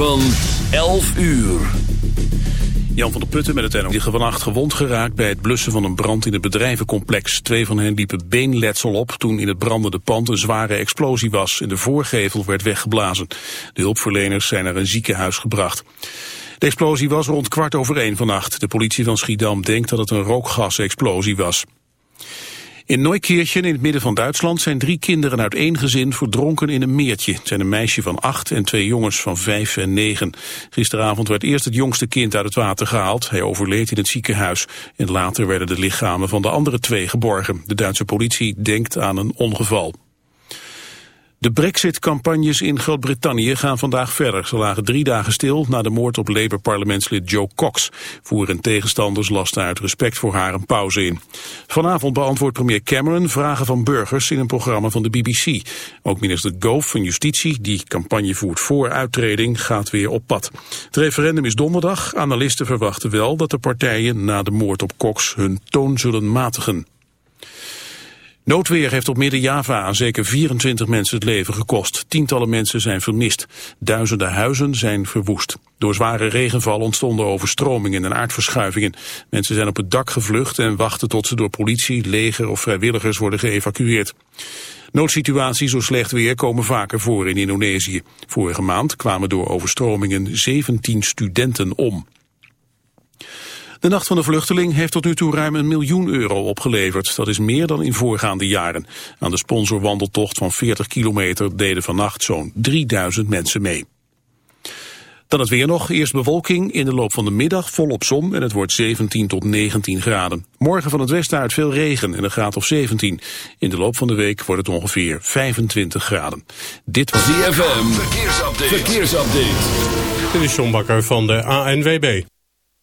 van 11 uur. Jan van der Putten met het NO liggen vannacht gewond geraakt bij het blussen van een brand in het bedrijvencomplex. Twee van hen liepen beenletsel op toen in het brandende pand een zware explosie was en de voorgevel werd weggeblazen. De hulpverleners zijn naar een ziekenhuis gebracht. De explosie was rond kwart over één vannacht. De politie van Schiedam denkt dat het een rookgasexplosie was. In Neukirchen in het midden van Duitsland zijn drie kinderen uit één gezin verdronken in een meertje. Het zijn een meisje van acht en twee jongens van vijf en negen. Gisteravond werd eerst het jongste kind uit het water gehaald. Hij overleed in het ziekenhuis. En later werden de lichamen van de andere twee geborgen. De Duitse politie denkt aan een ongeval. De brexit-campagnes in Groot-Brittannië gaan vandaag verder. Ze lagen drie dagen stil na de moord op Labour-parlementslid Joe Cox. Voeren tegenstanders lasten uit respect voor haar een pauze in. Vanavond beantwoordt premier Cameron vragen van burgers in een programma van de BBC. Ook minister Gove van Justitie, die campagne voert voor uittreding, gaat weer op pad. Het referendum is donderdag. Analisten verwachten wel dat de partijen na de moord op Cox hun toon zullen matigen. Noodweer heeft op Midden-Java aan zeker 24 mensen het leven gekost. Tientallen mensen zijn vermist. Duizenden huizen zijn verwoest. Door zware regenval ontstonden overstromingen en aardverschuivingen. Mensen zijn op het dak gevlucht en wachten tot ze door politie, leger of vrijwilligers worden geëvacueerd. Noodsituaties door slecht weer komen vaker voor in Indonesië. Vorige maand kwamen door overstromingen 17 studenten om. De Nacht van de Vluchteling heeft tot nu toe ruim een miljoen euro opgeleverd. Dat is meer dan in voorgaande jaren. Aan de sponsorwandeltocht van 40 kilometer deden vannacht zo'n 3000 mensen mee. Dan het weer nog. Eerst bewolking. In de loop van de middag volop zon en het wordt 17 tot 19 graden. Morgen van het westen uit veel regen en een graad of 17. In de loop van de week wordt het ongeveer 25 graden. Dit was ZFM. Verkeersupdate. Verkeersupdate. Dit is John Bakker van de ANWB.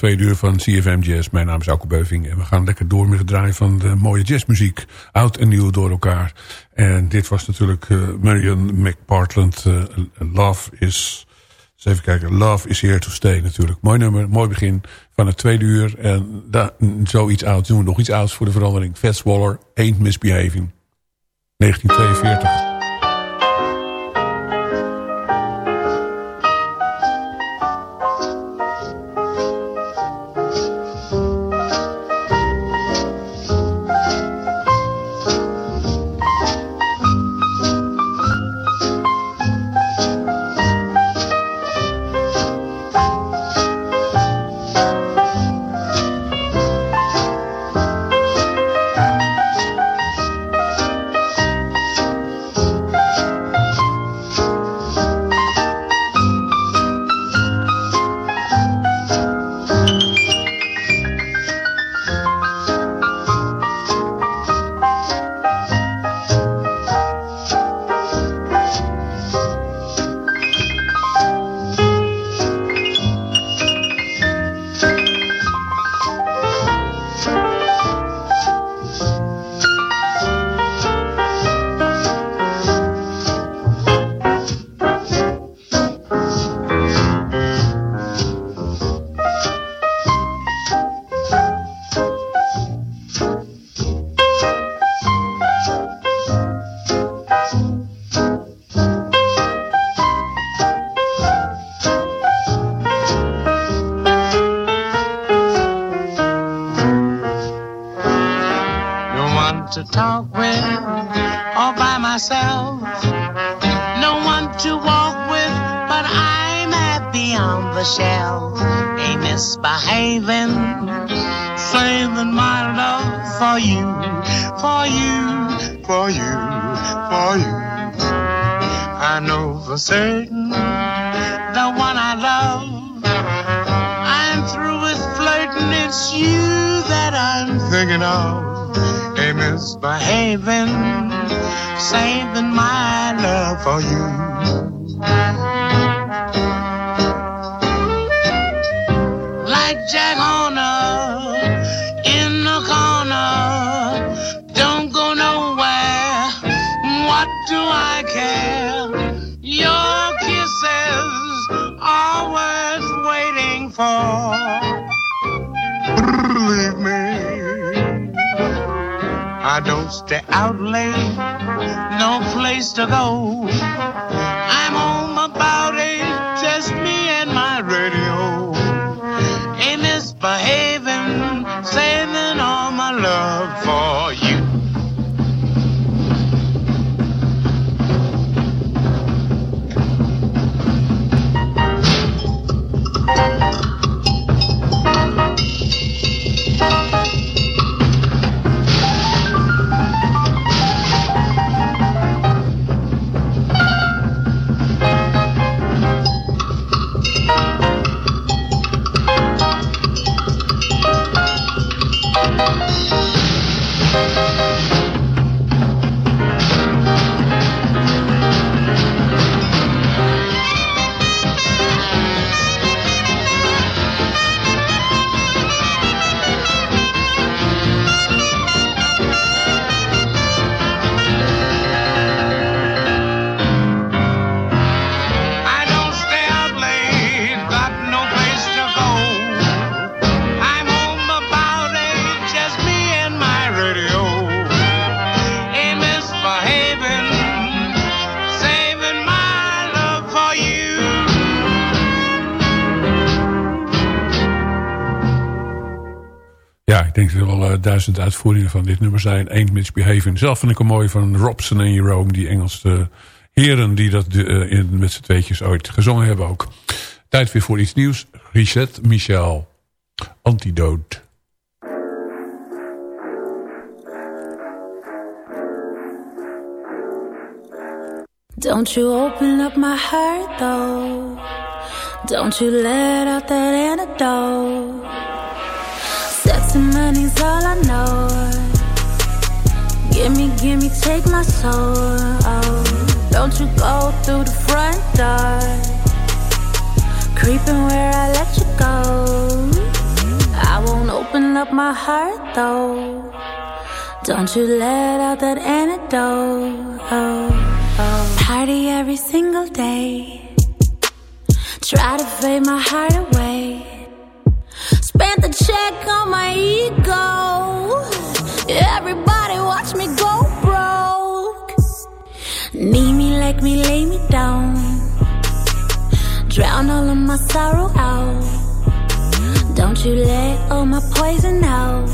Welkom bij twee uur van CFM Jazz. Mijn naam is Auke Beuving en we gaan lekker door met het draaien van de mooie jazzmuziek. Oud en nieuw door elkaar. En dit was natuurlijk uh, Marion McPartland. Uh, Love is... Eens even kijken. Love is here to stay natuurlijk. Mooi nummer, mooi begin van het tweede uur. En da, zoiets oud doen we nog iets ouds voor de verandering. Fats Waller, Ain't Misbehaving. 1942. certain the one I love. I'm through with flirting, it's you that I'm thinking of. Hey, misbehaving, saving my love for you. Duizend uitvoeringen van dit nummer zijn. Ain't Misbehaving. Zelf vind ik hem mooi van Robson en Jerome. Die Engelse heren die dat in, met z'n tweetjes ooit gezongen hebben ook. Tijd weer voor iets nieuws. Reset Michel. Antidote. Don't you open up my heart though Don't you let out that antidote and money's all I know. Gimme, gimme, take my soul. Oh, don't you go through the front door. Creeping where I let you go. I won't open up my heart though. Don't you let out that antidote. Oh, oh. Party every single day. Try to fade my heart away. Check on my ego. Everybody watch me go broke. Need me, like me, lay me down. Drown all of my sorrow out. Don't you let all my poison out.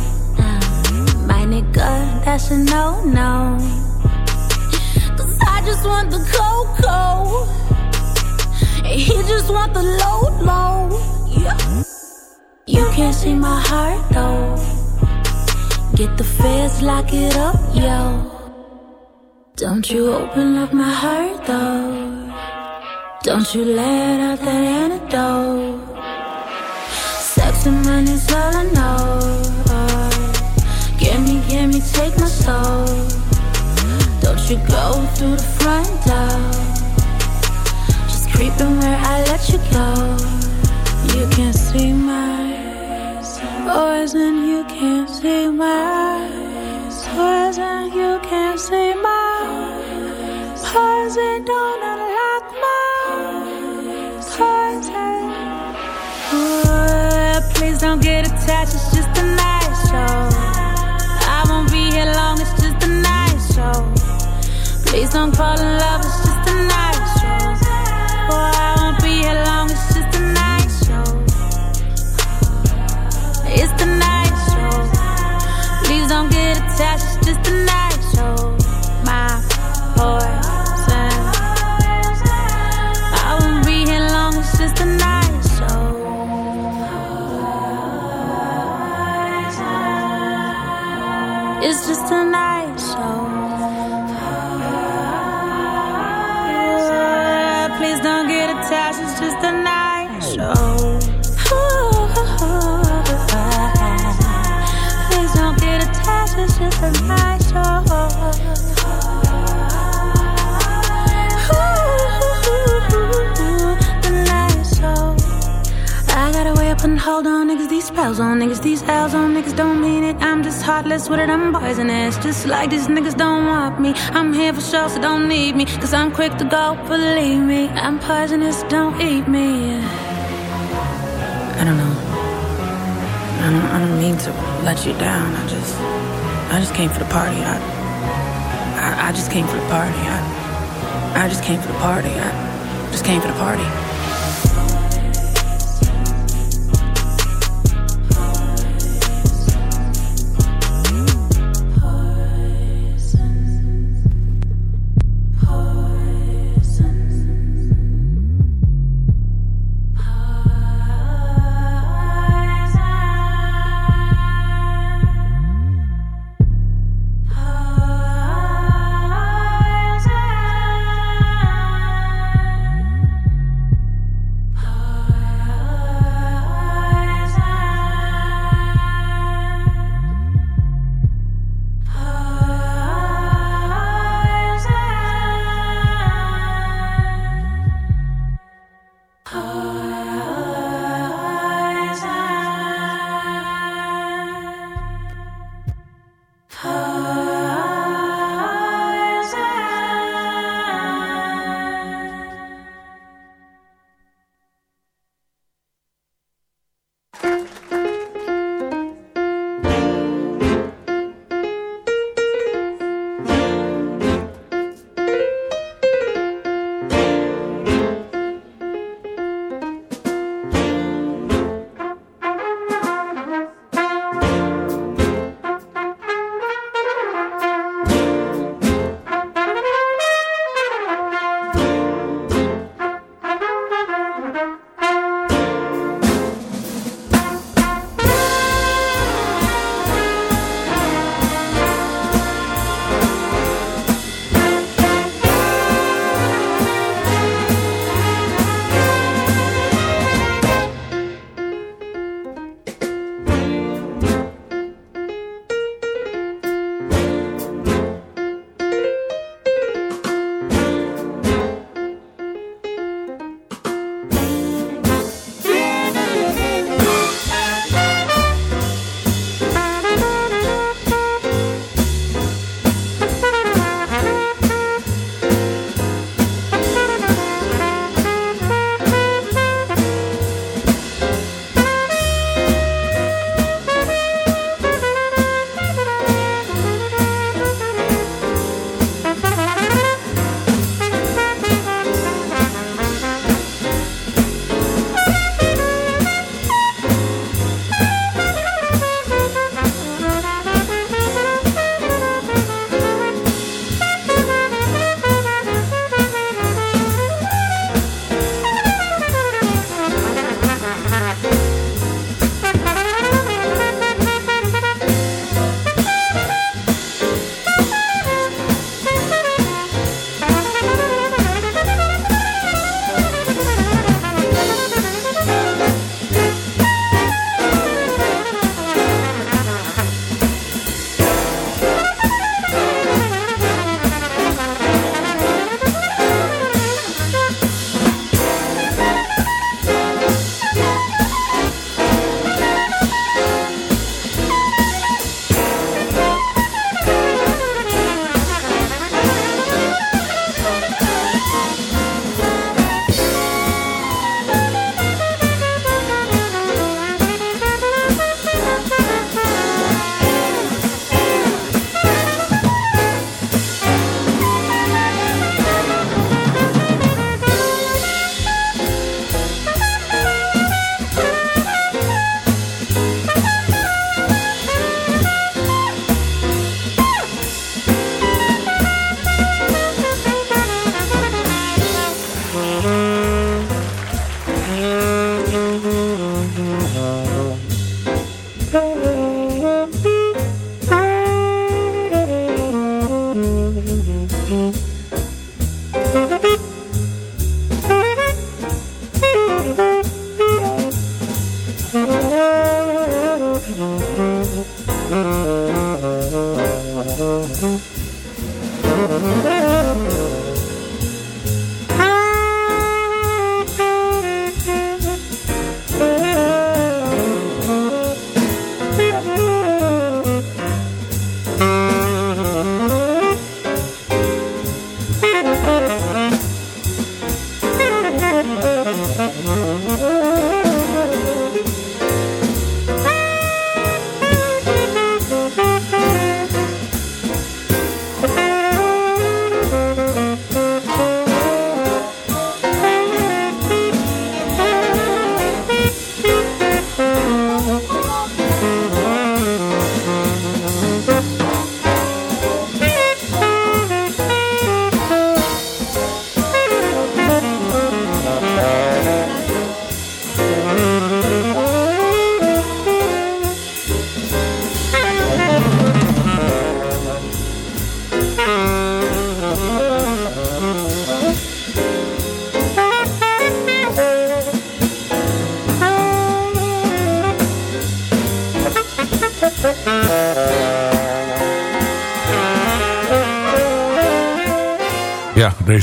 My nigga, that's a no no. Cause I just want the cocoa. He just want the low low. Yeah. You can't see my heart though. Get the feds, lock it up, yo. Don't you open up my heart though. Don't you let out that antidote. Sex and money's all I know. Give me, give me, take my soul. Don't you go through the front door. Just creeping where I let you go. You can't see my poison. You can't see my poison. You can't see my poison. Don't unlock my poison. Ooh, please don't get attached. It's just a night show. I won't be here long. It's just a night show. Please don't fall in love. Spells on niggas, these L's on niggas don't mean it. I'm just heartless with it, I'm poisonous. Just like these niggas don't want me. I'm here for sure, so don't need me. Cause I'm quick to go, believe me. I'm poisonous, don't eat me. I don't know. I don't, I don't mean to let you down. I just, I just came for the party. I, I, I just came for the party. I, I just came for the party. I just came for the party. Ja,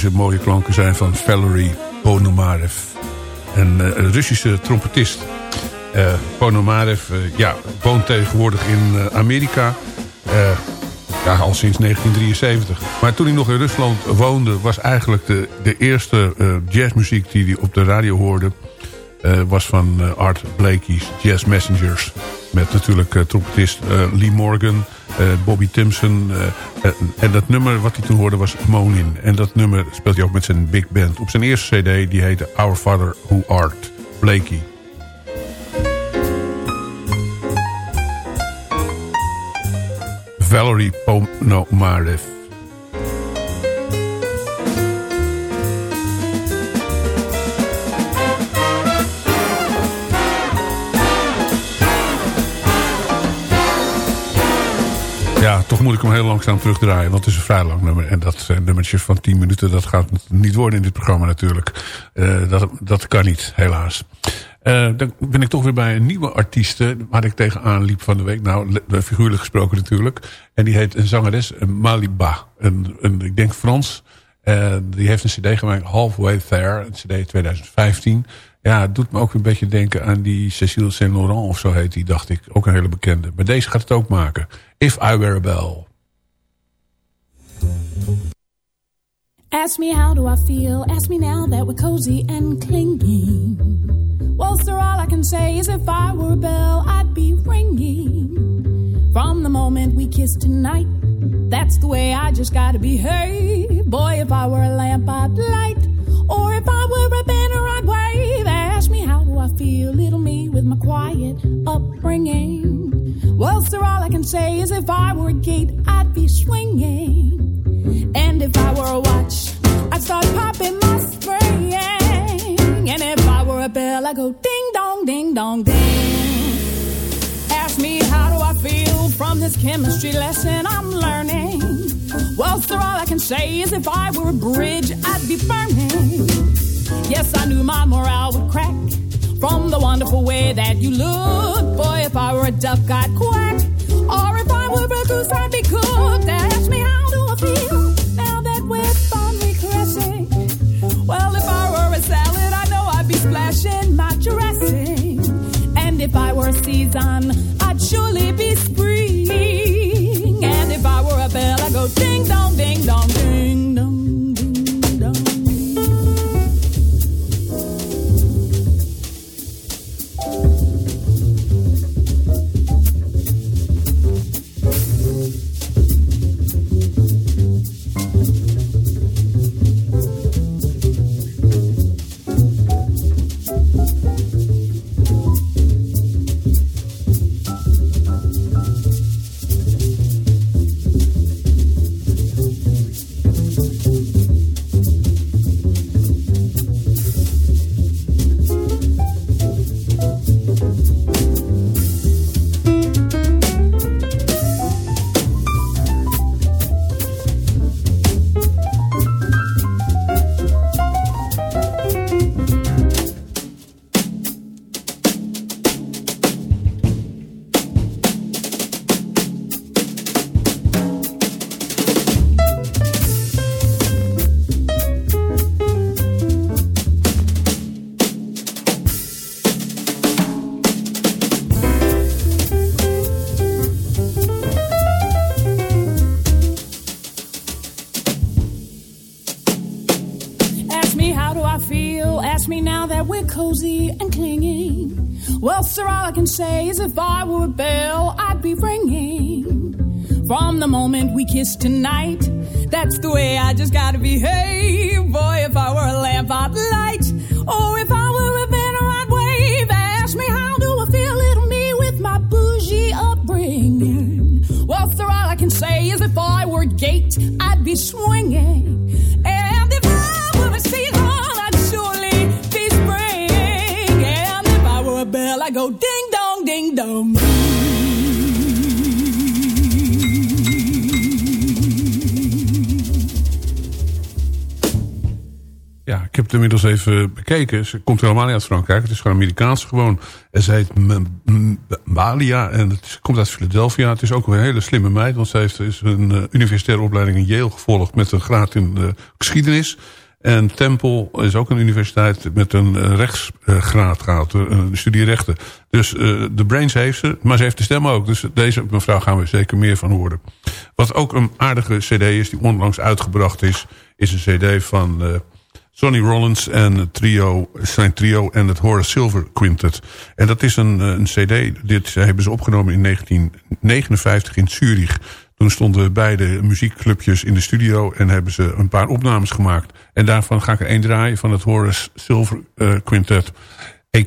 deze mooie klanken zijn van Valery Ponomarev. Een, eh, een Russische trompetist. Eh Ponomarev eh, ja, woont tegenwoordig in Amerika. Ja, al sinds 1973. Maar toen hij nog in Rusland woonde... was eigenlijk de, de eerste jazzmuziek die hij op de radio hoorde... was van Art Blakey's Jazz Messengers. Met natuurlijk trompetist Lee Morgan, Bobby Timpson. eh, en, en dat nummer wat hij toen hoorde was Monin. En dat nummer speelt hij ook met zijn big band. Op zijn eerste cd, die heette Our Father Who Art, Blakey. Valerie Ponomarev. Moet ik hem heel langzaam terugdraaien. Want het is een vrij lang nummer. En dat zijn nummertjes van 10 minuten. Dat gaat niet worden in dit programma natuurlijk. Eh, dat, dat kan niet, helaas. Eh, dan ben ik toch weer bij een nieuwe artieste. Waar ik tegenaan liep van de week. Nou, figuurlijk gesproken natuurlijk. En die heet een zangeres Maliba. Een, een, ik denk Frans. Eh, die heeft een cd gemaakt, Halfway There. Een cd 2015. Ja, het doet me ook een beetje denken aan die Cécile Saint Laurent of zo heet die, dacht ik. Ook een hele bekende. Maar deze gaat het ook maken. If I Were a Bell. Ask me how do I feel? Ask me now that we're cozy and clinging. Well, sir, all I can say is if I were a bell, I'd be ringing. From the moment we kissed tonight, that's the way I just gotta behave. Boy, if I were a lamp, I'd light. Or if I were a banner, feel, little me, with my quiet upbringing. Well, sir, all I can say is if I were a gate, I'd be swinging. And if I were a watch, I'd start popping my spring. And if I were a bell, I'd go ding dong, ding dong, ding. Ask me how do I feel from this chemistry lesson I'm learning. Well, sir, all I can say is if I were a bridge, I'd be burning. Yes, I knew my morale would crack from the wonderful way that you look. Boy, if I were a duck, I'd quack. Or if I were a goose, I'd be cooked. Ask me how do I feel now that we're fondly caressing. Well, if I were a salad, I know I'd be splashing my dressing. And if I were a season, I'd surely be spring. And if I were a bell, I'd go ding dong, ding dong, ding ik heb het inmiddels even bekeken. Ze komt helemaal niet uit Frankrijk. Het is gewoon Amerikaans gewoon. En ze heet Malia en het komt uit Philadelphia. Het is ook een hele slimme meid. Want ze heeft is een eh, universitaire opleiding in Yale gevolgd... met een graad in geschiedenis. En Temple is ook een universiteit met een eh, rechtsgraad gehad. eh, Een studie rechten. Dus de brains heeft ze, maar ze heeft de stem ook. Dus deze mevrouw gaan we zeker meer van horen. Wat ook een aardige cd is, die onlangs uitgebracht is... is een cd van... eh, Sonny Rollins en het trio, zijn trio en het Horace Silver Quintet. En dat is een, eh, een cd, dit hebben ze opgenomen in 1959 in Zurich. Toen stonden beide muziekclubjes in de studio en hebben ze een paar opnames gemaakt. En daarvan ga ik er één draaien van het Horace Silver eh, Quintet, E.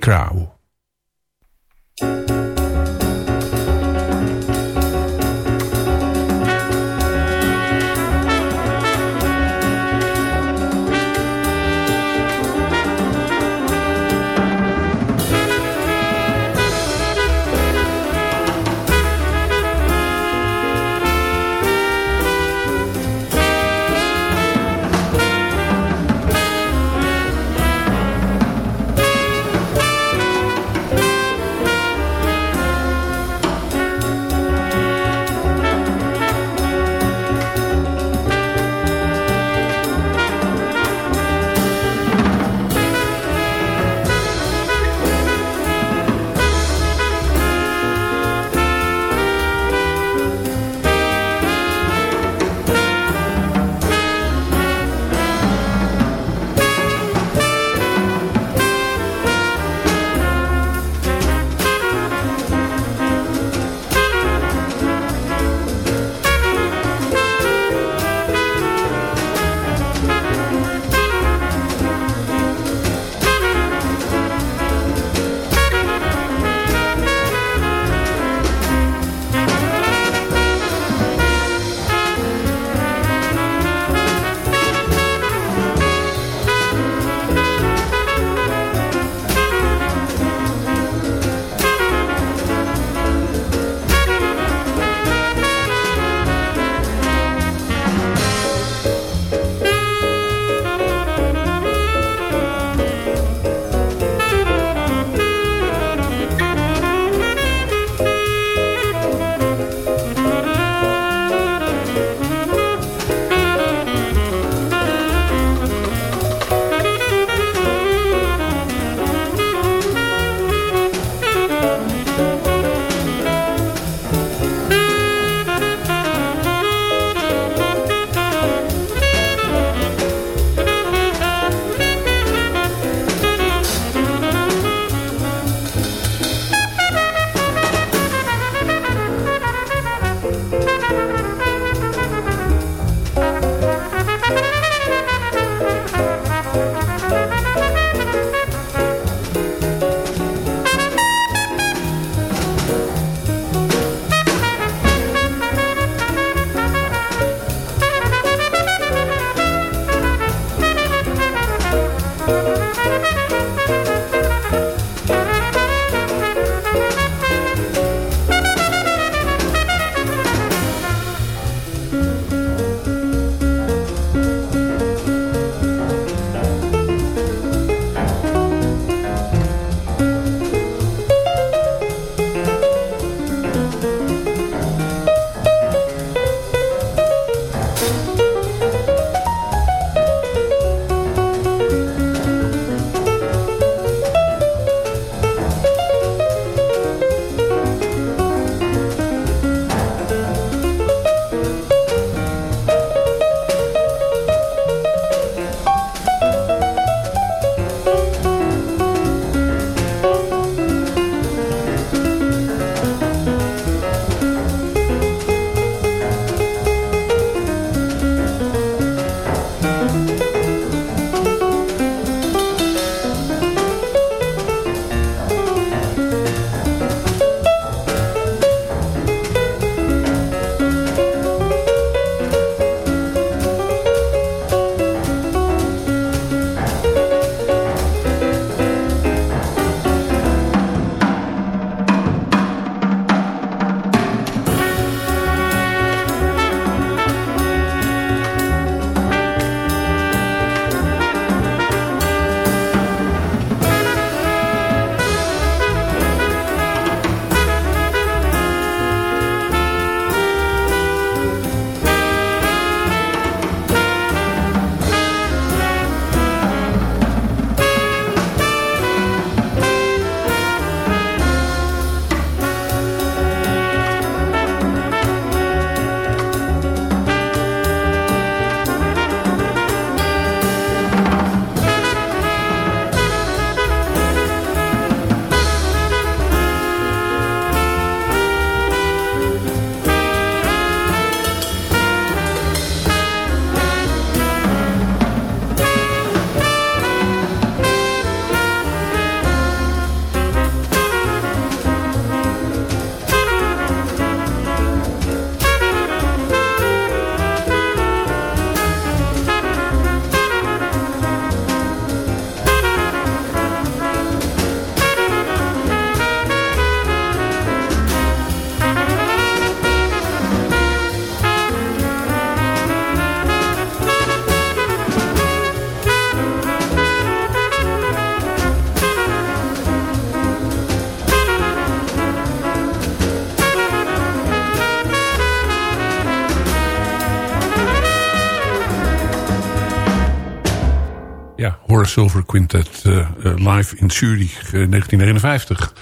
Silver Quintet uh, live in Zurich 1959.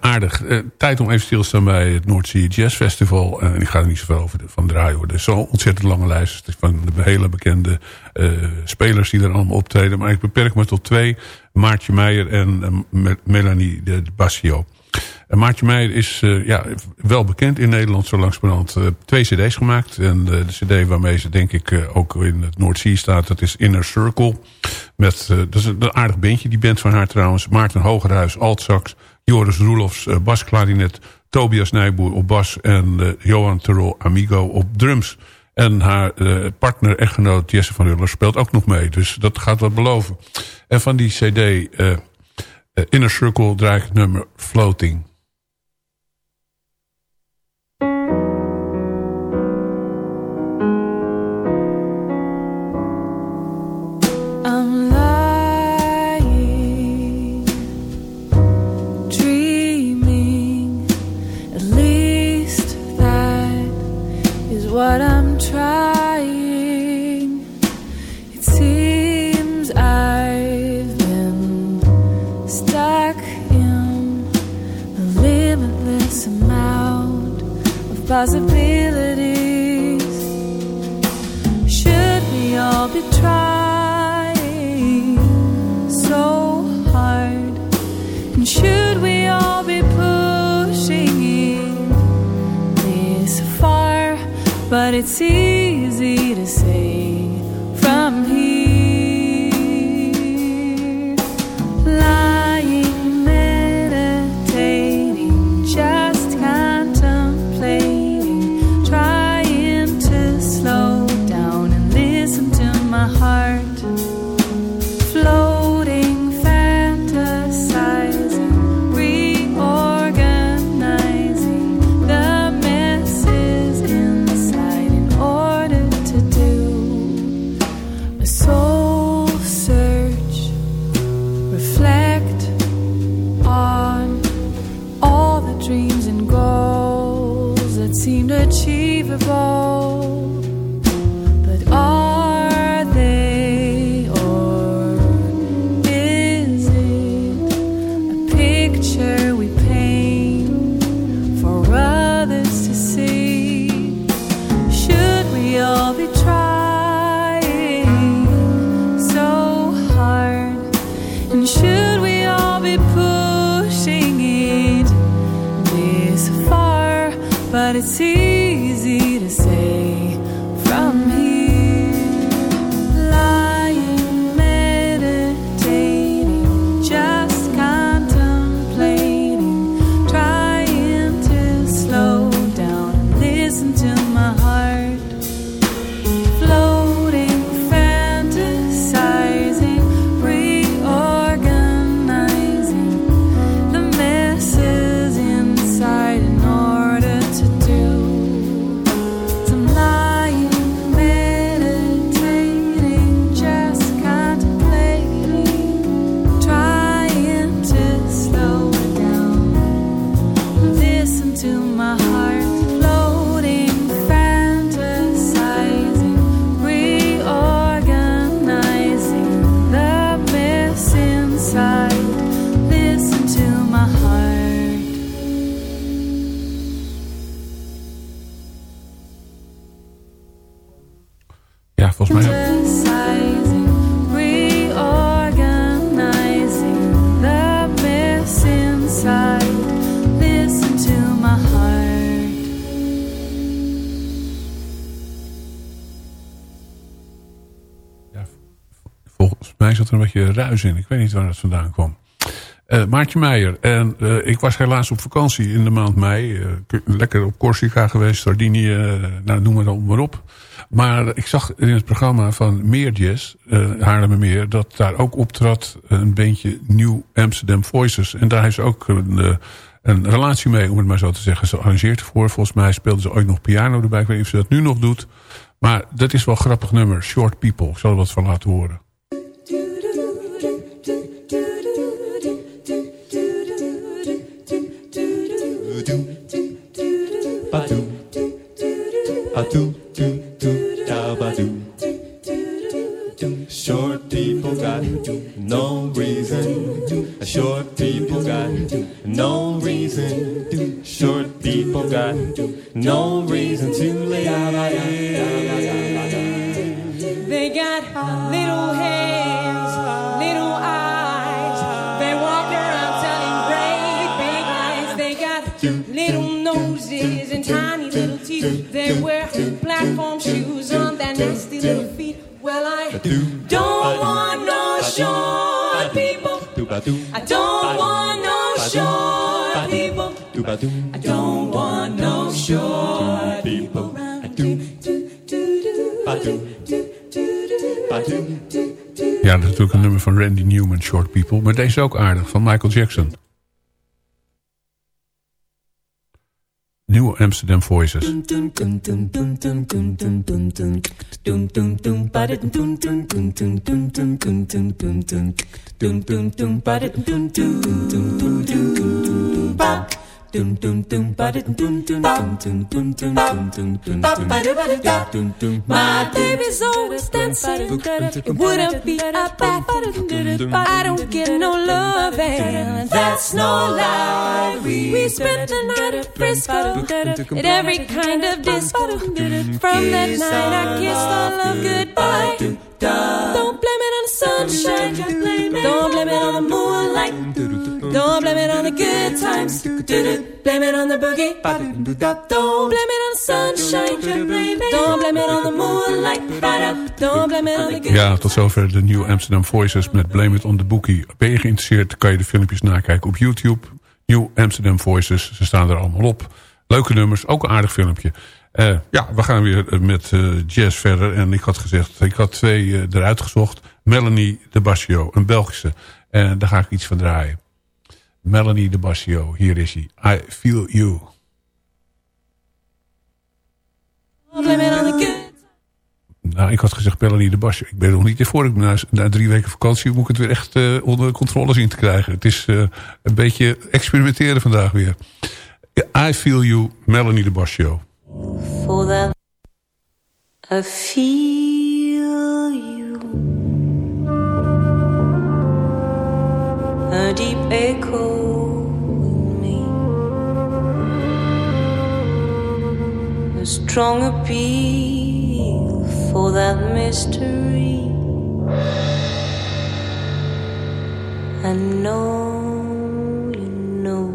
aardig. tijd om even stil te staan bij het Noordzee Jazz Festival. En ik ga er niet zoveel over van draaien hoor. Er is zo'n ontzettend lange lijst van de hele bekende spelers die er allemaal optreden. Maar ik beperk me tot twee. Maartje Meijer en Melanie de Bassio. En Maartje Meijer is uh, ja, wel bekend in Nederland zo langzamerhand. Uh, twee cd's gemaakt. En uh, de cd waarmee ze denk ik ook in het Noordzee staat... dat is Inner Circle. Met, dat is een aardig bandje, die band van haar trouwens. Maarten Hogerhuis, altsax. Joris Roelofs, basklarinet. Tobias Nijboer op bas. En Johan Terrell Amigo op drums. En haar partner, echtgenoot Jesse van Ruller speelt ook nog mee. Dus dat gaat wat beloven. En van die cd... Inner Circle draai ik het nummer Floating. preciso. Ruis in. Ik weet niet waar het vandaan kwam. Uh, Maartje Meijer. En uh, ik was helaas op vakantie in de maand mei. Uh, lekker op Corsica geweest, Sardinië, nou, noem maar dan maar op. Maar ik zag in het programma van Meer Jazz, Haarlemmermeer... dat daar ook optrad een beentje New Amsterdam Voices. En daar heeft ze ook een, een relatie mee, om het maar zo te zeggen. Ze arrangeert ervoor. Volgens mij speelde ze ooit nog piano erbij. Ik weet niet of ze dat nu nog doet. Maar dat is wel een grappig nummer. Short People. Ik zal er wat van laten horen. Randy Newman, Short People. Maar deze ook aardig, van Michael Jackson. New Amsterdam Voices. My baby's always dancing. It wouldn't be a bad I don't get no love, and that's no lie. We spent the night at Frisco at every kind of disco. From that night, I kissed our love goodbye. Don't blame it on the sunshine. Don't blame it on the moonlight. Don't blame it on the good times. Blame it on the boogie. Don't blame it on the sunshine. Don't blame it on the moonlight. Don't blame it on the good Ja, tot zover de New Amsterdam Voices met Blame It on the Bookie. Ben je geïnteresseerd, kan je de filmpjes nakijken op YouTube. New Amsterdam Voices, ze staan er allemaal op. Leuke nummers, ook een aardig filmpje. Eh, ja, we gaan weer eh, met eh, jazz verder. En ik had gezegd, ik had twee eruit gezocht. Melanie de Basio, een Belgische. En daar ga ik iets van draaien. Melanie de Basio, hier is hij. I Feel You. Nou, ik had gezegd Melanie de Basio. Ik ben nog niet ervoor. Ik ben na, drie weken vakantie moet ik het weer echt eh, onder controle zien te krijgen. Het is eh, een beetje experimenteren vandaag weer. I Feel You, Melanie de Basio. for them. I feel A deep echo in me. A strong appeal for that mystery. I know you know.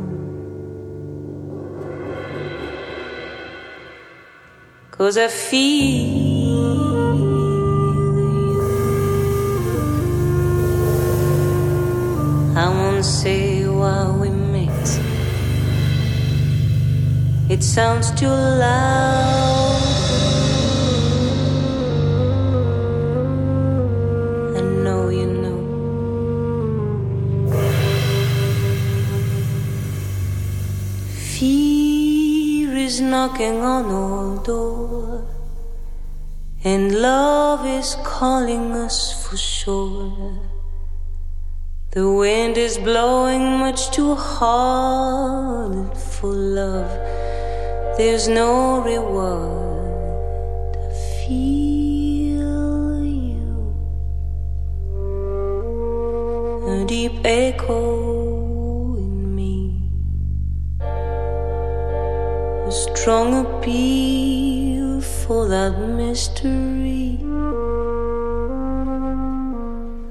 Cause I feel I won't say why we met. It sounds too loud. I know you know. Fear is knocking on our door, and love is calling us for sure. The wind is blowing much too hard for love. There's no reward. I feel you. A deep echo in me. A strong appeal for that mystery.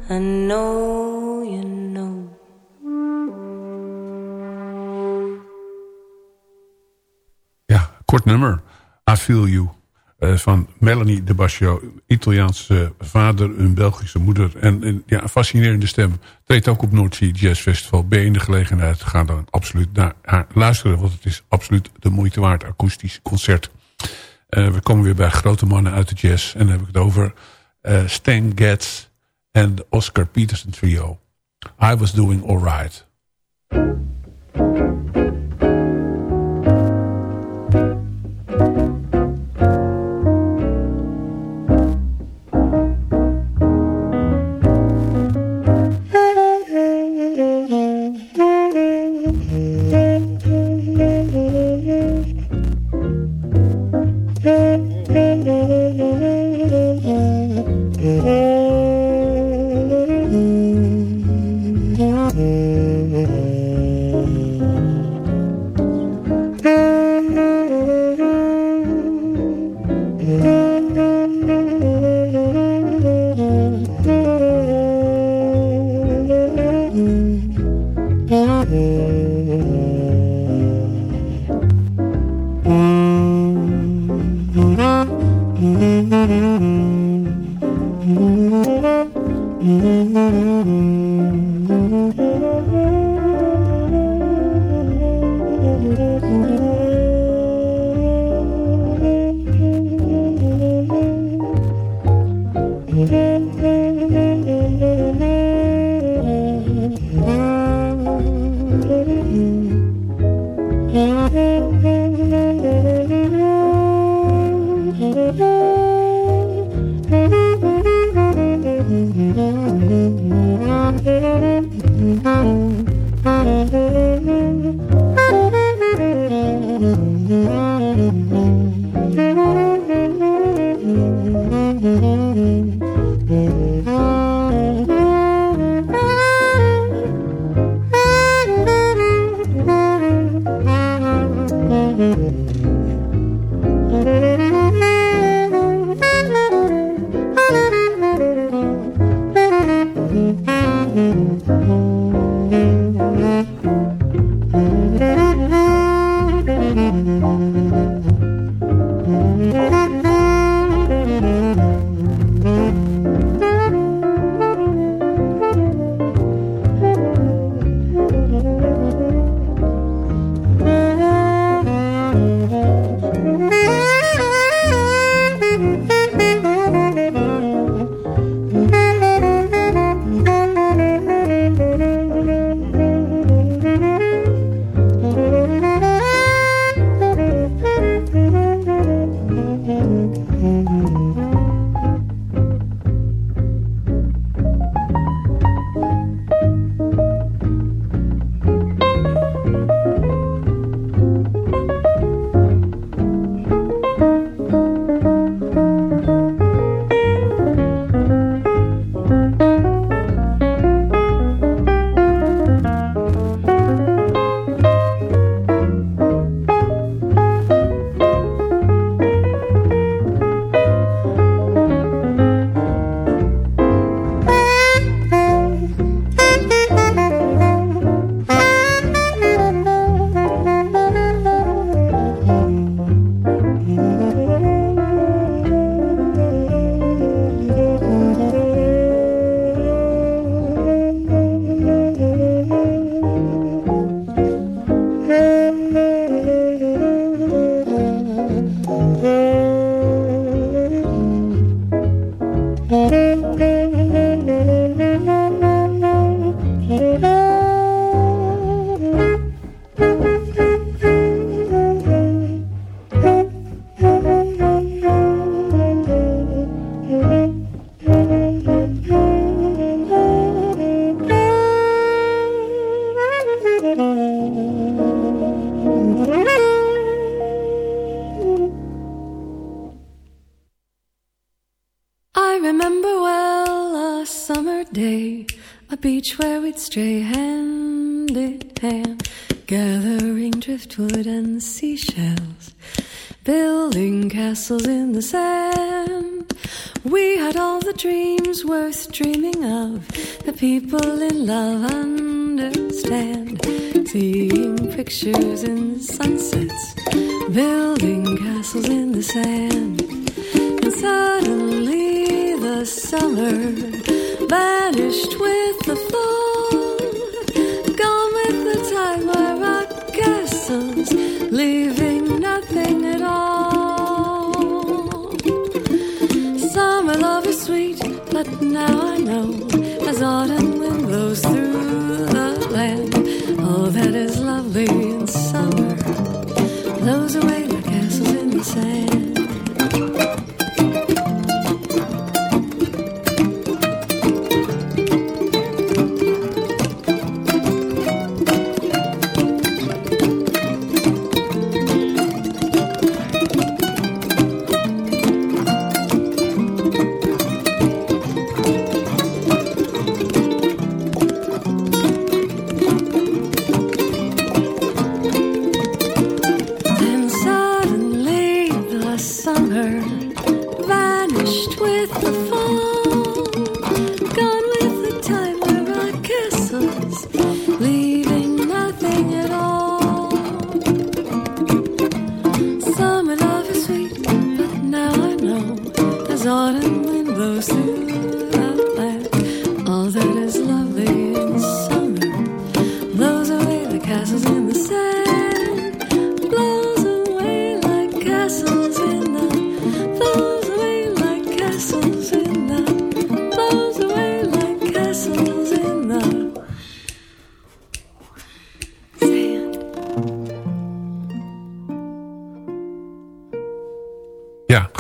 I know kort nummer. I Feel You. eh, van Melanie de Basio. Italiaanse vader, een Belgische moeder. En, en ja, een fascinerende stem. Treedt ook op Noordzee Jazz Festival. Ben je in de gelegenheid, ga dan absoluut naar haar luisteren. Want het is absoluut de moeite waard. Akoestisch concert. Eh, we komen weer bij grote mannen uit de jazz. En dan heb ik het over eh, Stan Getz en de Oscar Peterson trio. I was doing alright. Oh. Seeing pictures in sunsets, building castles in the sand. And suddenly the summer vanished with the fall. Gone with the time where our castles, leaving nothing at all. Summer love is sweet, but now I know as autumn is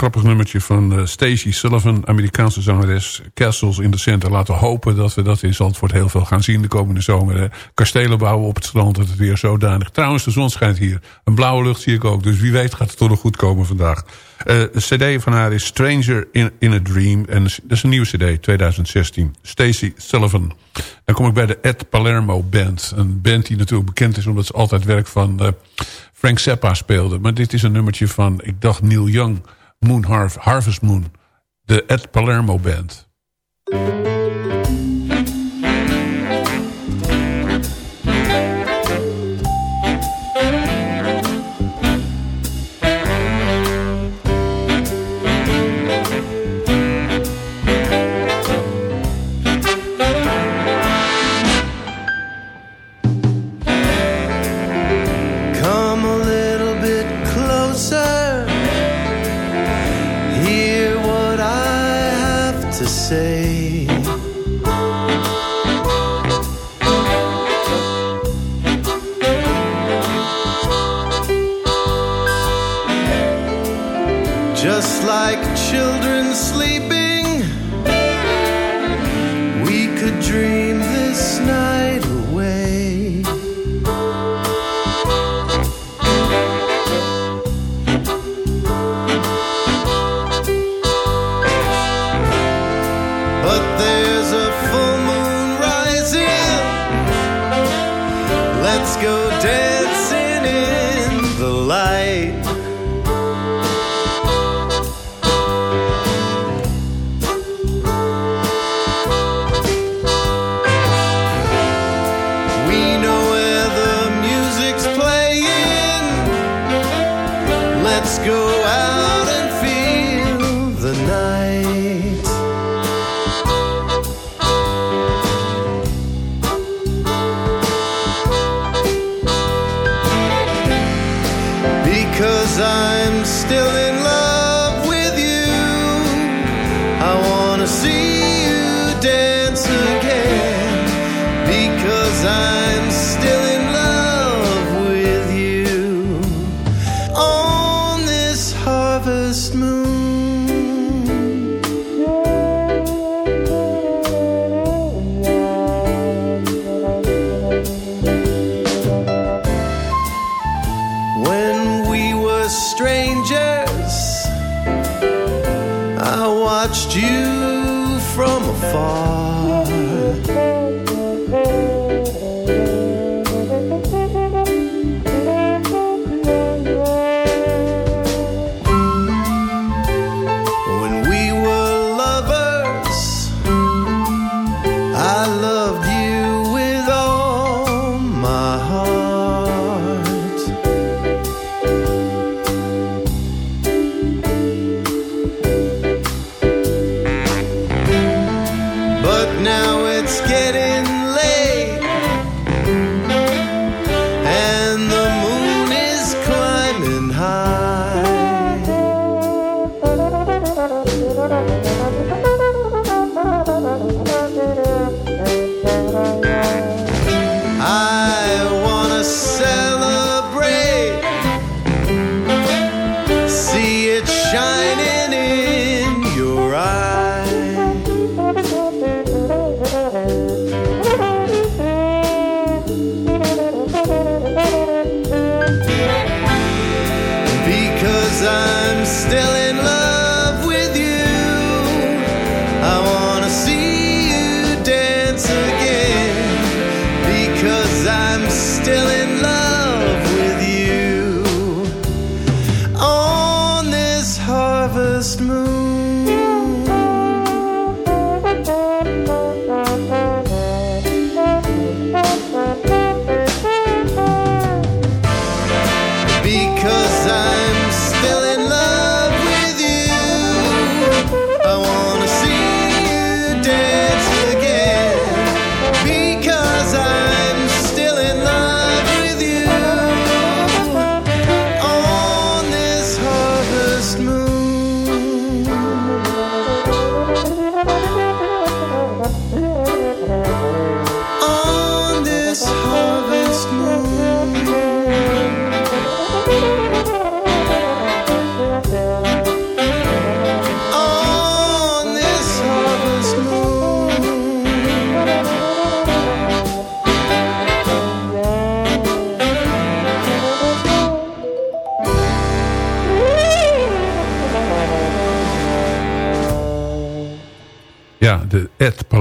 grappig nummertje van eh, Stacey Sullivan, Amerikaanse zangeres. Castles in the Center. Laten hopen dat we dat in Zandvoort heel veel gaan zien de komende zomer. Kastelen bouwen op het strand, dat het weer zodanig. Trouwens, de zon schijnt hier. Een blauwe lucht zie ik ook. Dus wie weet gaat het toch nog goed komen vandaag. Eh, de cd van haar is Stranger in, in a Dream. En dat is een nieuwe cd, 2016. Stacey Sullivan. Dan kom ik bij de Ed Palermo Band. Een band die natuurlijk bekend is omdat ze altijd werk van eh, Frank Zappa speelde. Maar dit is een nummertje van, ik dacht Neil Young... Moon Harv Harvest Moon. De Ed Palermo Band. Let's go.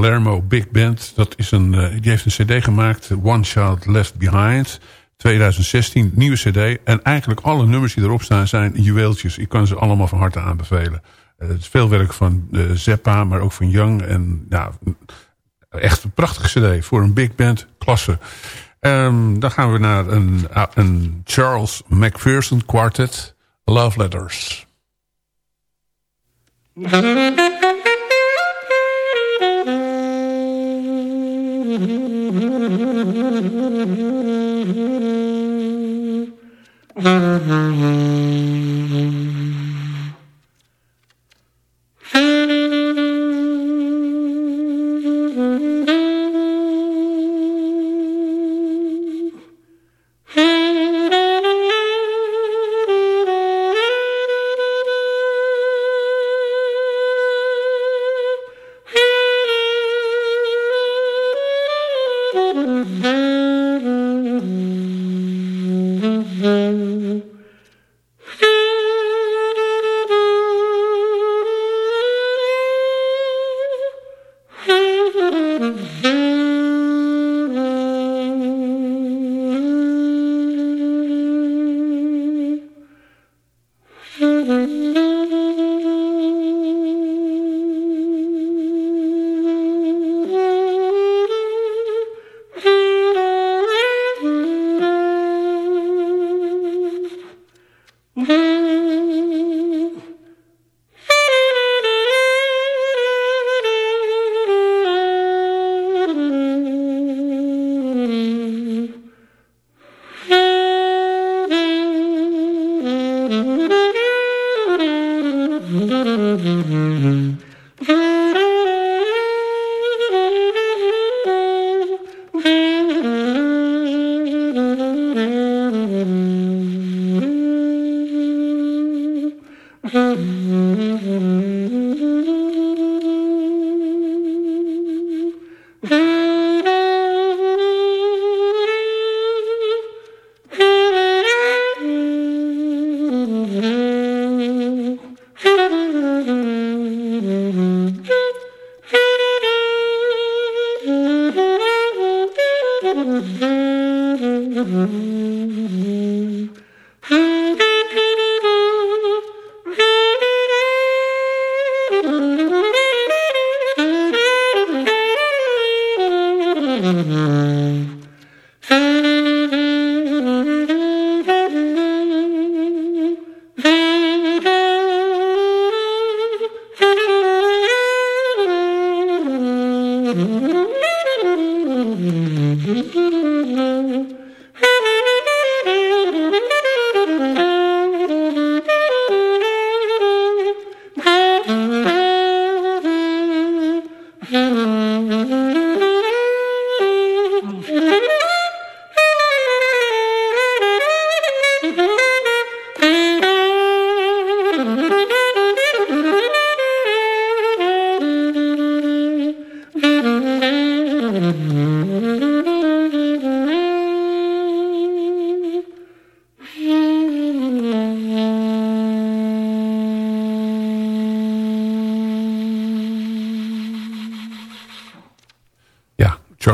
Palermo Big Band. Dat is een, eh, die heeft een cd gemaakt, One Child Left Behind... 2016, nieuwe cd. En eigenlijk alle nummers die erop staan zijn juweeltjes. Ik kan ze allemaal van harte aanbevelen. Eh, het is veel werk van uh, Zeppa, maar ook van Young. En ja, echt een prachtige cd voor een big band. Klasse. Ehm, dan gaan we naar een, een Charles McPherson Quartet. Love Letters. Mm-hmm.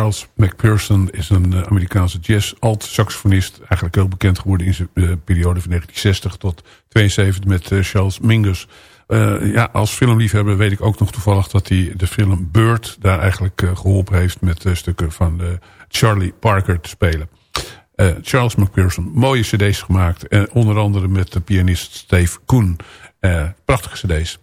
Charles McPherson is een eh, Amerikaanse jazz-alt-saxofonist. Eigenlijk heel bekend geworden in zijn eh, periode van 1960 tot 72 met eh, Charles Mingus. Ja, als filmliefhebber weet ik ook nog toevallig dat hij de film Bird daar eigenlijk geholpen heeft met stukken van Charlie Parker te spelen. Charles McPherson, mooie cd's gemaakt. Onder andere met de pianist Steve Koen. prachtige cd's.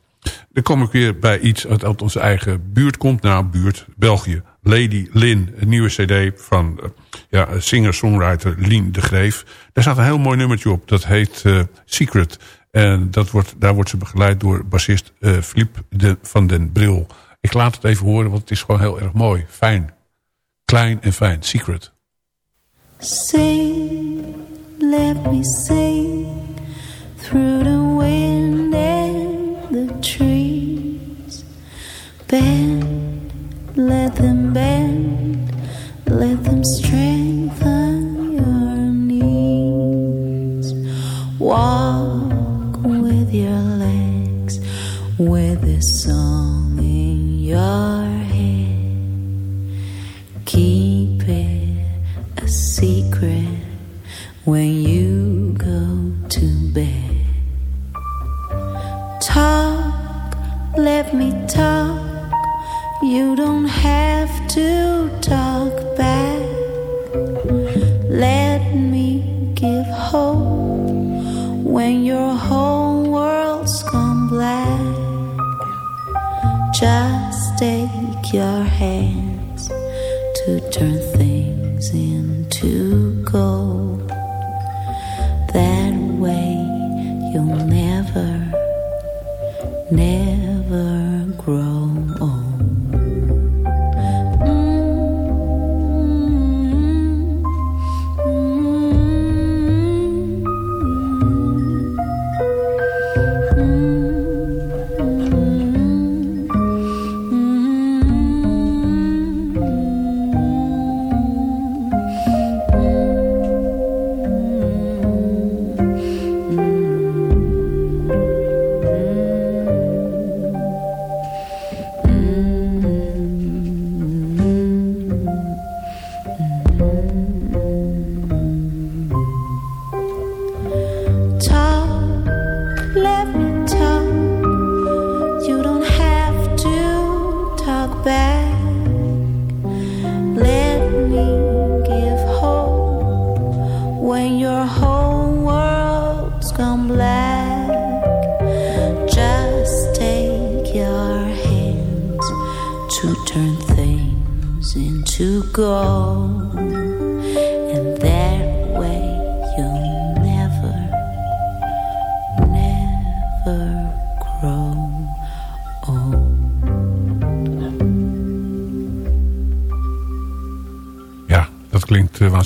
Dan kom ik weer bij iets uit onze eigen buurt komt. Nou, buurt, België. Lady Lynn, een nieuwe cd van ja, singer-songwriter Lien de Greef. Daar staat een heel mooi nummertje op. Dat heet Secret. En dat wordt, daar wordt ze begeleid door bassist uh, Philippe de, van den Bril. Ik laat het even horen, want het is gewoon heel erg mooi. Fijn. Klein en fijn. Secret. Let me sing Through the wind and the trees Bend, let them bend Let them strengthen your knees Walk with your legs with this song in your head. Keep it a secret when you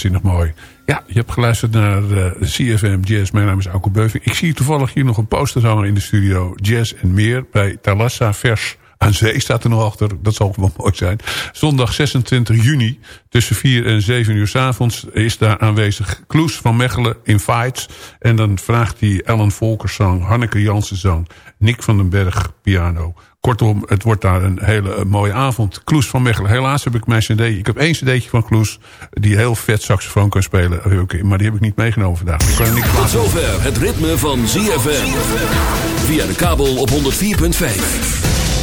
waanzinnig mooi. Ja, je hebt geluisterd naar uh, CFM Jazz. Mijn naam is Auke Beuving. Ik zie toevallig hier nog een poster hangen in de studio. Jazz en meer bij Talassa Vers aan zee staat er nog achter. Dat zal wel mooi zijn. Zondag 26 juni tussen 4 en 7 uur s avonds is daar aanwezig Kloes van Mechelen in Fights. En dan vraagt hij Ellen Volkers zang, Hanneke Jansen zang, Nick van den Berg piano. Kortom, het wordt daar een hele eh, mooie avond. Kloes van Mechelen. Helaas heb ik mijn cd. Ik heb één cd'tje van Kloes. Die heel vet saxofoon kan spelen. Maar die heb ik niet meegenomen vandaag. Ik kan niks Tot zover het ritme van ZFM. Via de kabel op 104.5.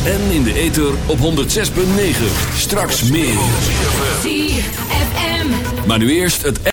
En in de ether op 106.9. Straks meer. ZFM. Maar nu eerst het...